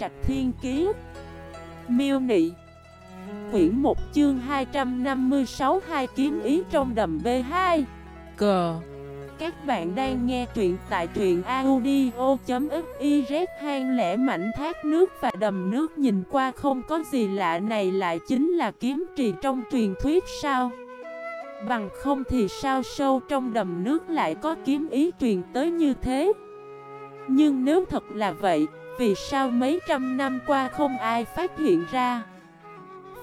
Trạch Thiên Kiế Miêu Nị. Quyển 1 chương 256 Hai kiếm ý trong đầm B2 Cờ Các bạn đang nghe truyện tại truyện audio.xyz hang lẻ mảnh thác nước và đầm nước nhìn qua không có gì lạ. Này lại chính là kiếm trì trong truyền thuyết sao? Bằng không thì sao sâu trong đầm nước lại có kiếm ý truyền tới như thế? Nhưng nếu thật là vậy vì sao mấy trăm năm qua không ai phát hiện ra?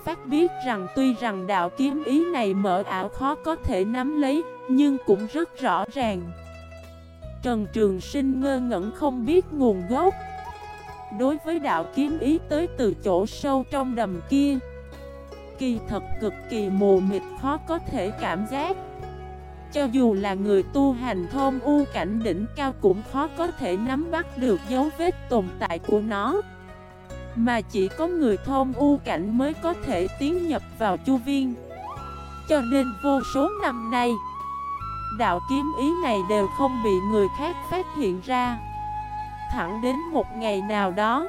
Phát biết rằng tuy rằng đạo kiếm ý này mở ảo khó có thể nắm lấy, Nhưng cũng rất rõ ràng. Trần Trường Sinh ngơ ngẩn không biết nguồn gốc. Đối với đạo kiếm ý tới từ chỗ sâu trong đầm kia, kỳ thật cực kỳ mù mịt khó có thể cảm giác. Cho dù là người tu hành thôn u cảnh đỉnh cao cũng khó có thể nắm bắt được dấu vết tồn tại của nó. Mà chỉ có người thôn u cảnh mới có thể tiến nhập vào chu viên. Cho nên vô số năm nay, Đạo kiếm ý này đều không bị người khác phát hiện ra. Thẳng đến một ngày nào đó,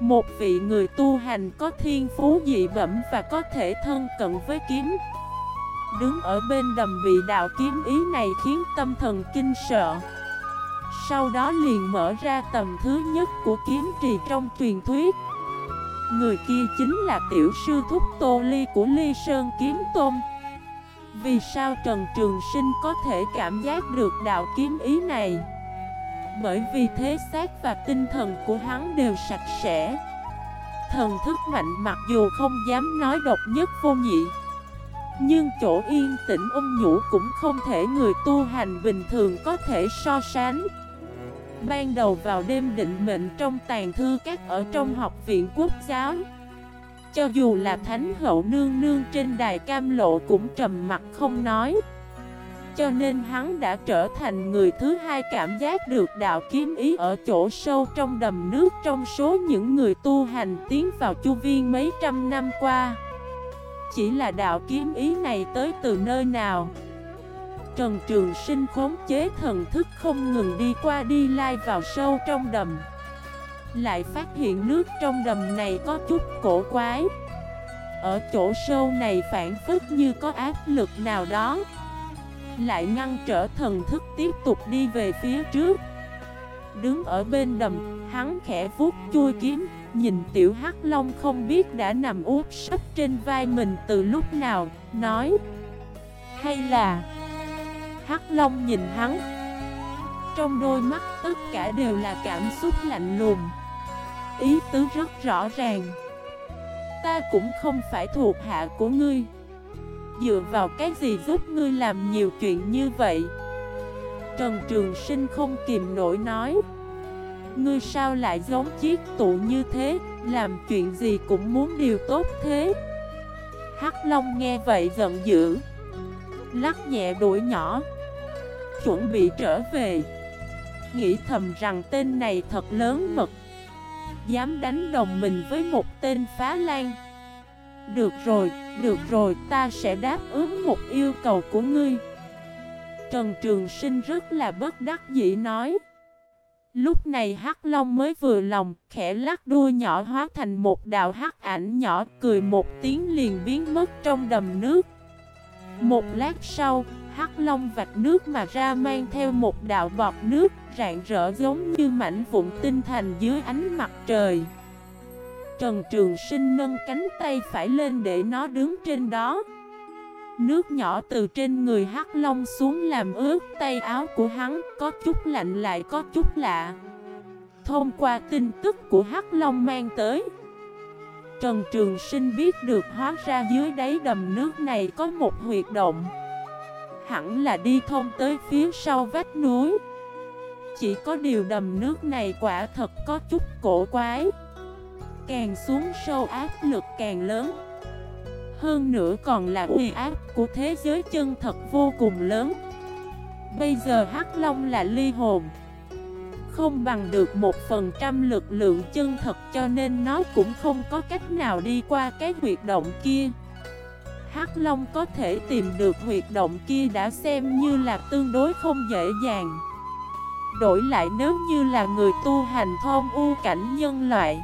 một vị người tu hành có thiên phú dị bẩm và có thể thân cận với kiếm Đứng ở bên đầm bị đạo kiếm ý này khiến tâm thần kinh sợ. Sau đó liền mở ra tầm thứ nhất của kiếm trì trong truyền thuyết. Người kia chính là tiểu sư thúc Tô Ly của Ly Sơn Kiếm Tôn. Vì sao Trần Trường Sinh có thể cảm giác được đạo kiếm ý này? Bởi vì thế xác và tinh thần của hắn đều sạch sẽ. Thần thức mạnh mặc dù không dám nói độc nhất vô nhị. Nhưng chỗ yên tĩnh ôm nhũ cũng không thể người tu hành bình thường có thể so sánh. Ban đầu vào đêm định mệnh trong tàn thư các ở trong học viện quốc giáo. Cho dù là thánh hậu nương nương trên đài cam lộ cũng trầm mặt không nói. Cho nên hắn đã trở thành người thứ hai cảm giác được đạo kiếm ý ở chỗ sâu trong đầm nước trong số những người tu hành tiến vào chu viên mấy trăm năm qua. Chỉ là đạo kiếm ý này tới từ nơi nào? Trần Trường Sinh khống chế thần thức không ngừng đi qua đi lai vào sâu trong đầm. Lại phát hiện nước trong đầm này có chút cổ quái. Ở chỗ sâu này phản phức như có áp lực nào đó. Lại ngăn trở thần thức tiếp tục đi về phía trước Đứng ở bên đầm, hắn khẽ vuốt chui kiếm Nhìn tiểu hắc long không biết đã nằm úp sấp trên vai mình từ lúc nào, Nói. Hay là, Hắc long nhìn hắn. Trong đôi mắt tất cả đều là cảm xúc lạnh lùng. Ý tứ rất rõ ràng. Ta cũng không phải thuộc hạ của ngươi. Dựa vào cái gì giúp ngươi làm nhiều chuyện như vậy? Trần Trường Sinh không kìm nổi nói. Ngươi sao lại giống chiếc tụ như thế? Làm chuyện gì cũng muốn điều tốt thế? Hắc Long nghe vậy giận dữ Lắc nhẹ đuổi nhỏ Chuẩn bị trở về. Nghĩ thầm rằng tên này thật lớn mật Dám đánh đồng mình với một tên phá lan được rồi, được rồi, ta sẽ đáp ứng một yêu cầu của ngươi. Trần Trường Sinh rất là bất đắc dĩ nói. Lúc này Hắc Long mới vừa lòng, khẽ lắc đuôi nhỏ hóa thành một đạo hắc ảnh nhỏ, cười một tiếng liền biến mất trong đầm nước. Một lát sau, Hắc Long vạch nước mà ra mang theo một đạo bọt nước, rạng rỡ giống như mảnh vụn tinh thành dưới ánh mặt trời. Trần Trường Sinh nâng cánh tay phải lên để nó đứng trên đó Nước nhỏ từ trên người Hắc Long xuống làm ướt tay áo của hắn, Có chút lạnh lại có chút lạ. Thông qua tin tức của Hắc Long mang tới, Trần Trường Sinh biết được hóa ra dưới đáy đầm nước này có một huyệt động. Hẳn là đi thông tới phía sau vách núi. Chỉ có điều đầm nước này quả thật có chút cổ quái. Càng xuống sâu áp lực càng lớn. Hơn nữa còn là uy áp của thế giới chân thật vô cùng lớn. Bây giờ Hắc Long là ly hồn, Không bằng được một phần trăm lực lượng chân thật cho nên nó cũng không có cách nào đi qua cái huyệt động kia. Hắc Long có thể tìm được huyệt động kia đã xem như là tương đối không dễ dàng. Đổi lại nếu như là người tu hành thôn u cảnh nhân loại,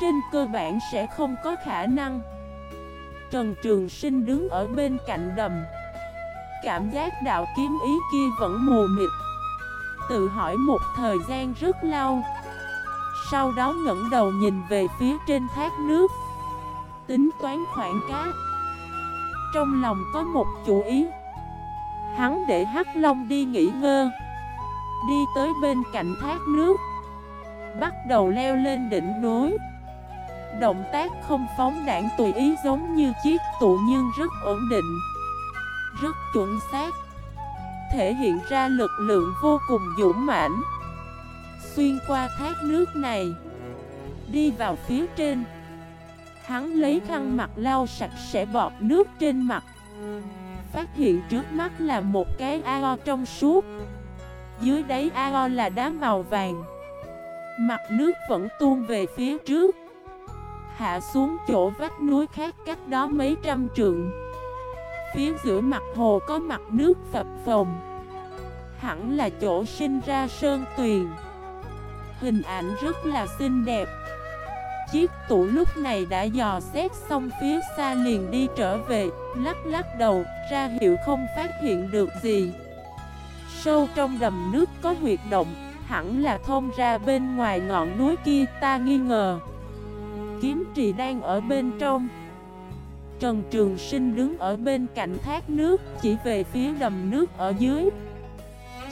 Trên cơ bản sẽ không có khả năng. Trần Trường Sinh đứng ở bên cạnh đầm. Cảm giác đạo kiếm ý kia vẫn mù mịt. Tự hỏi một thời gian rất lâu. Sau đó ngẩng đầu nhìn về phía trên thác nước. Tính toán khoảng cát Trong lòng có một chủ ý. Hắn để Hắc Long đi nghỉ ngơi. Đi tới bên cạnh thác nước. Bắt đầu leo lên đỉnh núi. Động tác không phóng đảng tùy ý giống như chiếc tụ nhưng rất ổn định, Rất chuẩn xác, Thể hiện ra lực lượng vô cùng dũng mãnh. Xuyên qua thác nước này, Đi vào phía trên, Hắn lấy khăn mặt lau sạch sẽ bọt nước trên mặt, Phát hiện trước mắt là một cái ao trong suốt. Dưới đáy ao là đá màu vàng, Mặt nước vẫn tuôn về phía trước. Hạ xuống chỗ vách núi khác cách đó mấy trăm trượng. Phía giữa mặt hồ có mặt nước phập phồng. Hẳn là chỗ sinh ra sơn tuyền. Hình ảnh rất là xinh đẹp. Chiếc tủ lúc này đã dò xét xong phía xa liền đi trở về, Lắc lắc đầu, ra hiệu không phát hiện được gì. Sâu trong đầm nước có huyệt động, Hẳn là thông ra bên ngoài ngọn núi kia, ta nghi ngờ. Kiếm trì đang ở bên trong. Trần Trường Sinh đứng ở bên cạnh thác nước, Chỉ về phía đầm nước ở dưới.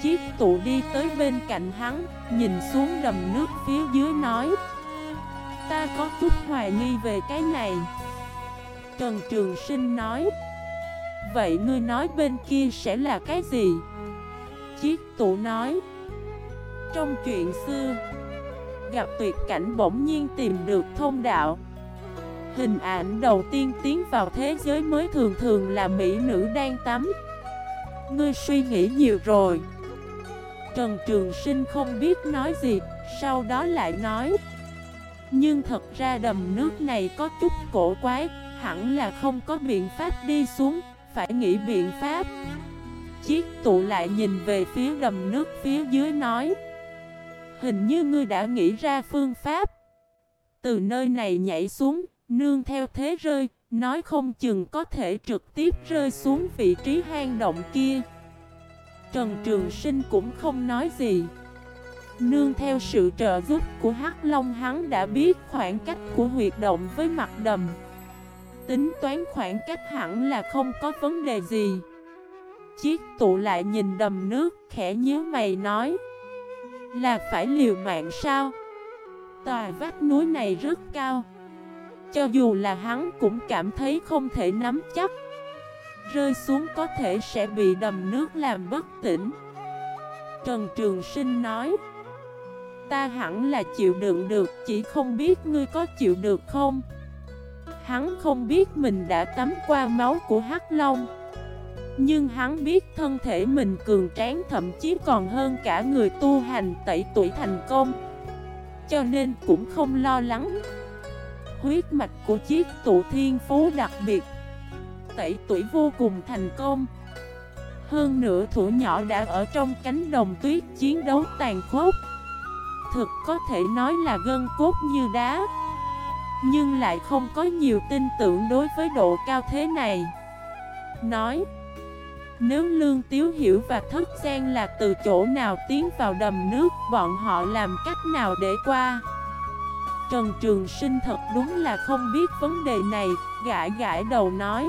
Chiếc tụ đi tới bên cạnh hắn, Nhìn xuống đầm nước phía dưới nói, Ta có chút hoài nghi về cái này. Trần Trường Sinh nói, Vậy ngươi nói bên kia sẽ là cái gì? Chiếc tụ nói, Trong chuyện xưa Gặp tuyệt cảnh bỗng nhiên tìm được thông đạo. Hình ảnh đầu tiên tiến vào thế giới mới thường thường là mỹ nữ đang tắm. Ngươi suy nghĩ nhiều rồi. Trần Trường Sinh không biết nói gì, Sau đó lại nói. Nhưng thật ra đầm nước này có chút cổ quái, Hẳn là không có biện pháp đi xuống, Phải nghĩ biện pháp. Chiếc tụ lại nhìn về phía đầm nước phía dưới nói. Hình như ngươi đã nghĩ ra phương pháp. Từ nơi này nhảy xuống, Nương theo thế rơi, Nói không chừng có thể trực tiếp rơi xuống vị trí hang động kia. Trần Trường Sinh cũng không nói gì. Nương theo sự trợ giúp của Hắc Long, hắn đã biết khoảng cách của huyệt động với mặt đầm. Tính toán khoảng cách hẳn là không có vấn đề gì. Chiếc tụ lại nhìn đầm nước, khẽ nhíu mày nói là phải liều mạng sao? Tòa vách núi này rất cao. Cho dù là hắn cũng cảm thấy không thể nắm chắc. Rơi xuống có thể sẽ bị đầm nước làm bất tỉnh. Trần Trường Sinh nói, Ta hẳn là chịu đựng được, Chỉ không biết ngươi có chịu được không? Hắn không biết mình đã tắm qua máu của Hắc Long. Nhưng hắn biết thân thể mình cường tráng, thậm chí còn hơn cả người tu hành tẩy tuổi thành công. Cho nên cũng không lo lắng. Huyết mạch của chiếc tụ thiên phú đặc biệt, tẩy tuổi vô cùng thành công. Hơn nữa thủ nhỏ đã ở trong cánh đồng tuyết chiến đấu tàn khốc. Thực có thể nói là gân cốt như đá, Nhưng lại không có nhiều tin tưởng đối với độ cao thế này. Nói nếu Lương Tiếu Hiểu và Thất Giang là từ chỗ nào tiến vào đầm nước, Bọn họ làm cách nào để qua? Trần Trường Sinh thật đúng là không biết vấn đề này Gãi gãi đầu nói.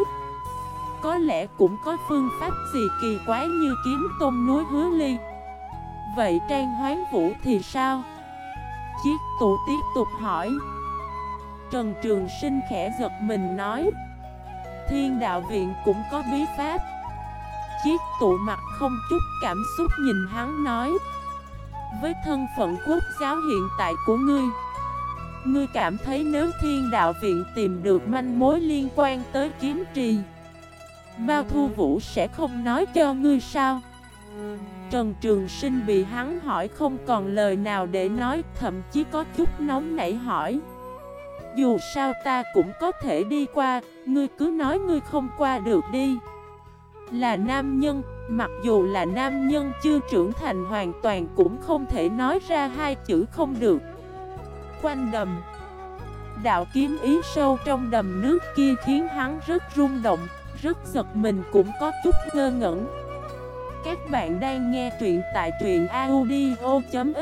Có lẽ cũng có phương pháp gì kỳ quái như kiếm tôm núi hứa ly. Vậy Trang Hoán Vũ thì sao? Chiếc tủ tiếp tục hỏi. Trần Trường Sinh khẽ giật mình nói. Thiên đạo viện cũng có bí pháp. Chiếc tụ mặt không chút cảm xúc nhìn hắn nói, Với thân phận quốc giáo hiện tại của ngươi Ngươi cảm thấy nếu thiên đạo viện tìm được manh mối liên quan tới kiếm trì, Mao Thu Vũ sẽ không nói cho ngươi sao? Trần Trường Sinh bị hắn hỏi không còn lời nào để nói, Thậm chí có chút nóng nảy hỏi, Dù sao ta cũng có thể đi qua, Ngươi cứ nói ngươi không qua được đi. Là nam nhân, mặc dù là nam nhân chưa trưởng thành hoàn toàn cũng không thể nói ra hai chữ không được. Quanh đầm Đạo kiếm ý sâu trong đầm nước kia khiến hắn rất rung động, rất giật mình cũng có chút ngơ ngẩn. Các bạn đang nghe truyện tại truyện audio.fif